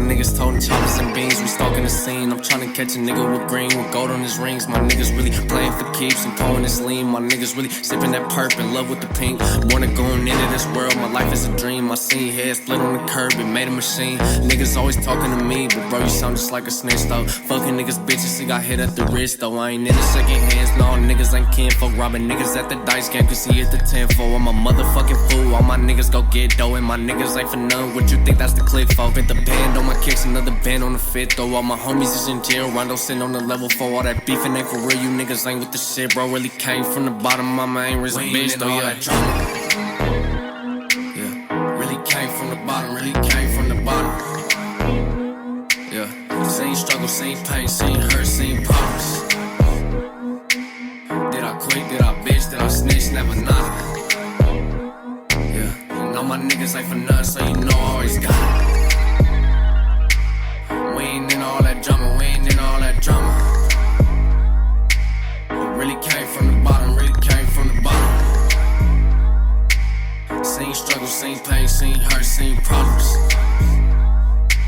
niggas toting choppers and beans. We stalking the scene. I'm trying to catch a nigga with green, with gold on his rings. My niggas really playing for keeps and pouring this lean. My niggas really sipping that perp in love with the pink. Born and going into this world, my life is a dream. I seen heads split on the curb and made a machine. Niggas always talking to me, but bro, you sound just like a snitch though. Fucking niggas, bitches, he got hit at the wrist though. I ain't in the second hands, no niggas ain't kinfolk. Robbing niggas at the dice game, cause he hit the tenfold. I'm a motherfucking fool. All my niggas go get dough, and my niggas ain't for none. What you think that's the click for? Fit the band on my kicks, another band on the fit though. All my homies is in jail, Rondo sitting on the level for all that beefing ain't for real. You niggas ain't with the shit, bro. Really came from the bottom. Mama ain't raised a bitch though. Yeah, drama. Yeah, really came from the bottom. Really came from the bottom. Yeah, same struggle, same pain, same hurt, same problems. Did I quit? Did I bitch? Did I snitch? Never not. Yeah, and all my niggas ain't for nothing, so you know I always got it. Ain't in all that drama, we ain't in all that drama. Really came from the bottom, really came from the bottom. Seen struggle, seen pain, seen hurt, seen problems.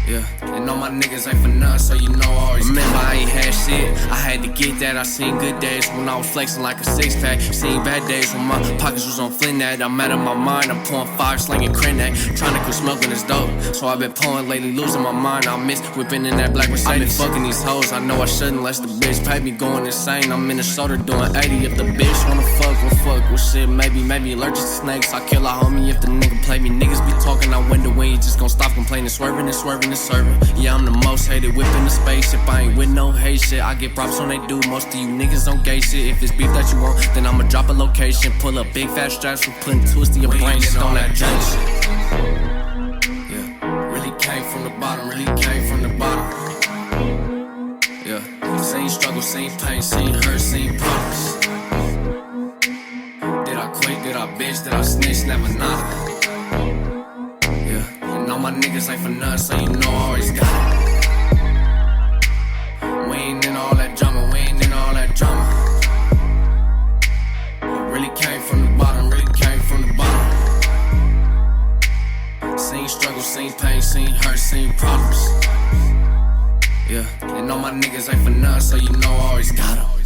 Yeah, and all my niggas ain't for nothing, so you know I always. Remember, I ain't had shit. Had to get that. I seen good days when I was flexing like a six pack. Seen bad days when my pockets was on Flynn I'm out of my mind. I'm pouring five, slinging Crenat. Trying to quit smoking this dope. So I've been pouring lately, losing my mind. I miss whipping in that black Mercedes. i been fucking these hoes. I know I shouldn't, unless the bitch pay me going insane. I'm Minnesota doing 80. If the bitch wanna fuck, well fuck. Well shit, maybe, maybe allergic to snakes. I kill a homie if the nigga play me. Niggas talking out window when you just gon' stop complaining, swerving and swerving and serving. Yeah, I'm the most hated whip in the spaceship. I ain't with no hate shit. I get props when they do. Most of you niggas don't gay shit. If it's beef that you want, then I'ma drop a location. Pull up big fat straps for putting twists in your brain. Just on that jank shit. Yeah, really came from the bottom. Really came from the bottom. Yeah, same struggle, same pain, same hurt, same problems. Did I quit? Did I bitch? Did I snitch? Never not. Niggas ain't for nothing, so you know I always got it. We ain't in all that drama, we ain't in all that drama. Really came from the bottom, really came from the bottom. Same struggle, same pain, same hurt, same problems. Yeah, and all my niggas ain't for nothing, so you know I always got 'em.